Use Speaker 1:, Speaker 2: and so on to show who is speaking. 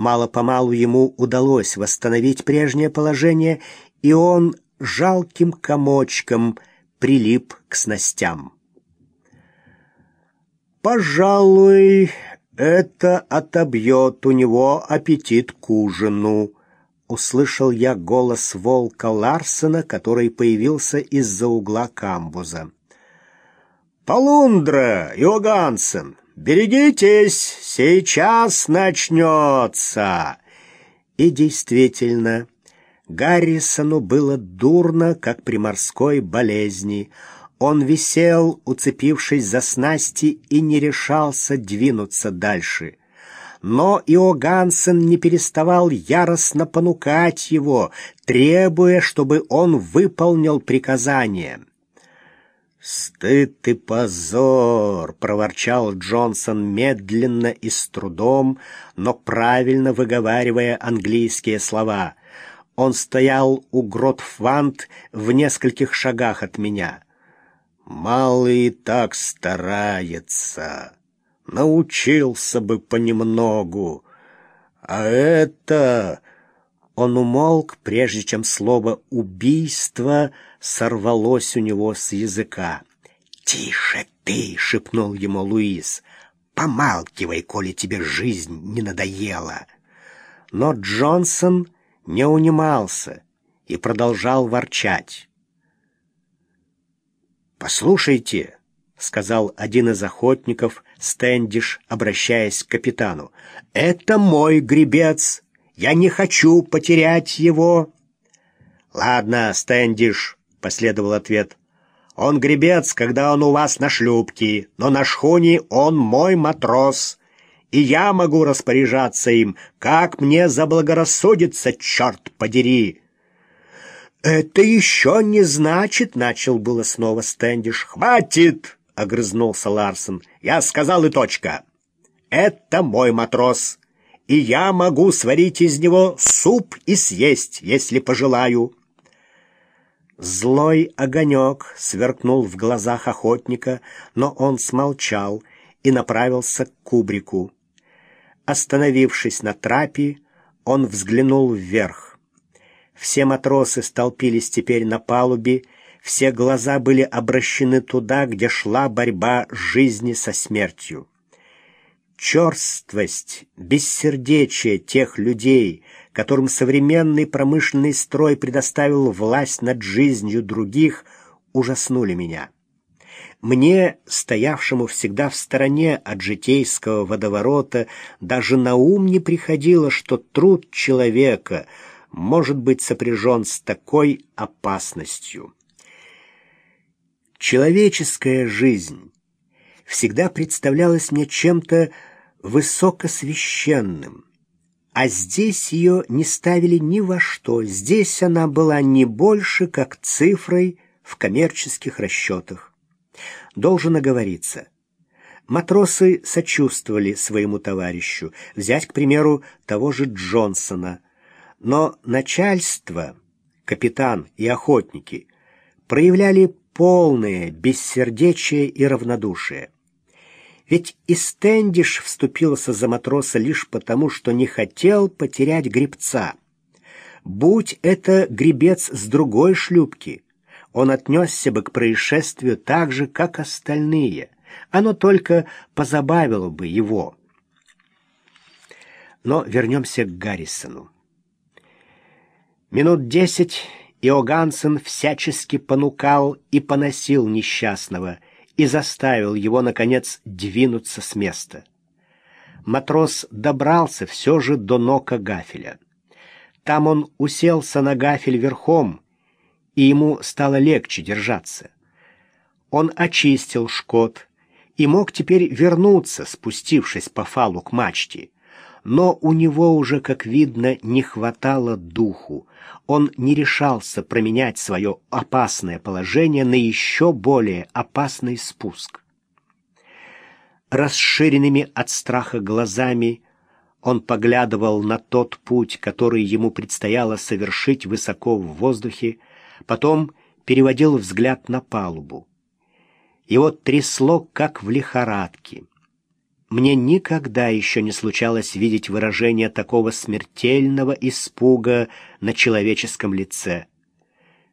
Speaker 1: Мало-помалу ему удалось восстановить прежнее положение, и он жалким комочком прилип к снастям. «Пожалуй, это отобьет у него аппетит к ужину», — услышал я голос волка Ларсена, который появился из-за угла камбуза. «Полундра, Йогансен, берегитесь, сейчас начнется!» И действительно, Гаррисону было дурно, как при морской болезни. Он висел, уцепившись за снасти, и не решался двинуться дальше. Но Иогансен не переставал яростно понукать его, требуя, чтобы он выполнил приказание. «Стыд и позор!» — проворчал Джонсон медленно и с трудом, но правильно выговаривая английские слова. Он стоял у Гротфвант в нескольких шагах от меня. «Малый так старается. Научился бы понемногу. А это...» Он умолк, прежде чем слово «убийство» сорвалось у него с языка. «Тише ты!» — шепнул ему Луис. «Помалкивай, коли тебе жизнь не надоела!» Но Джонсон не унимался и продолжал ворчать. «Послушайте», — сказал один из охотников, Стэндиш, обращаясь к капитану, — «это мой гребец. Я не хочу потерять его». «Ладно, Стэндиш», — последовал ответ. «Он гребец, когда он у вас на шлюпке, но на шхуне он мой матрос, и я могу распоряжаться им, как мне заблагорассудится, черт подери!» «Это еще не значит», — начал было снова Стэндиш. «Хватит!» — огрызнулся Ларсон. «Я сказал и точка. Это мой матрос, и я могу сварить из него суп и съесть, если пожелаю». Злой огонек сверкнул в глазах охотника, но он смолчал и направился к кубрику. Остановившись на трапе, он взглянул вверх. Все матросы столпились теперь на палубе, все глаза были обращены туда, где шла борьба жизни со смертью. Черствость, бессердечие тех людей, которым современный промышленный строй предоставил власть над жизнью других, ужаснули меня. Мне, стоявшему всегда в стороне от житейского водоворота, даже на ум не приходило, что труд человека может быть сопряжен с такой опасностью. Человеческая жизнь всегда представлялась мне чем-то высокосвященным, а здесь ее не ставили ни во что, здесь она была не больше, как цифрой в коммерческих расчетах. Должен оговориться. Матросы сочувствовали своему товарищу, взять, к примеру, того же Джонсона. Но начальство, капитан и охотники проявляли полное бессердечие и равнодушие. Ведь и Стэндиш вступился за матроса лишь потому, что не хотел потерять гребца. Будь это гребец с другой шлюпки, он отнесся бы к происшествию так же, как остальные. Оно только позабавило бы его. Но вернемся к Гаррисону. Минут десять Иогансен всячески понукал и поносил несчастного — и заставил его, наконец, двинуться с места. Матрос добрался все же до нока гафеля. Там он уселся на гафель верхом, и ему стало легче держаться. Он очистил шкот и мог теперь вернуться, спустившись по фалу к мачте но у него уже, как видно, не хватало духу. Он не решался променять свое опасное положение на еще более опасный спуск. Расширенными от страха глазами он поглядывал на тот путь, который ему предстояло совершить высоко в воздухе, потом переводил взгляд на палубу. Его трясло, как в лихорадке. Мне никогда еще не случалось видеть выражение такого смертельного испуга на человеческом лице.